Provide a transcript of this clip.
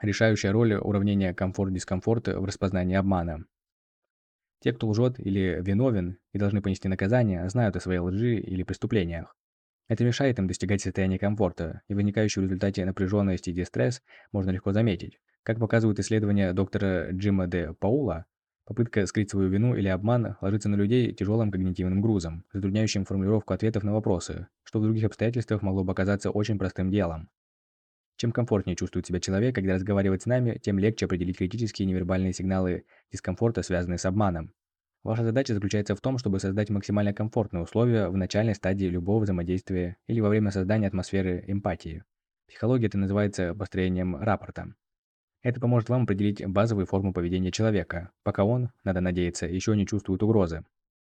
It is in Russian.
Решающая роль уравнения комфорт-дискомфорт в распознании обмана. Те, кто лжет или виновен и должны понести наказание, знают о своей лжи или преступлениях. Это мешает им достигать состояния комфорта, и возникающую в результате напряженность и дистресс можно легко заметить. Как показывают исследования доктора Джима Де Паула, попытка скрыть свою вину или обман ложится на людей тяжелым когнитивным грузом, затрудняющим формулировку ответов на вопросы, что в других обстоятельствах могло бы оказаться очень простым делом. Чем комфортнее чувствует себя человек, когда разговаривает с нами, тем легче определить критические невербальные сигналы дискомфорта, связанные с обманом. Ваша задача заключается в том, чтобы создать максимально комфортные условия в начальной стадии любого взаимодействия или во время создания атмосферы эмпатии. Психология это называется построением рапорта. Это поможет вам определить базовые формы поведения человека, пока он, надо надеяться, еще не чувствует угрозы.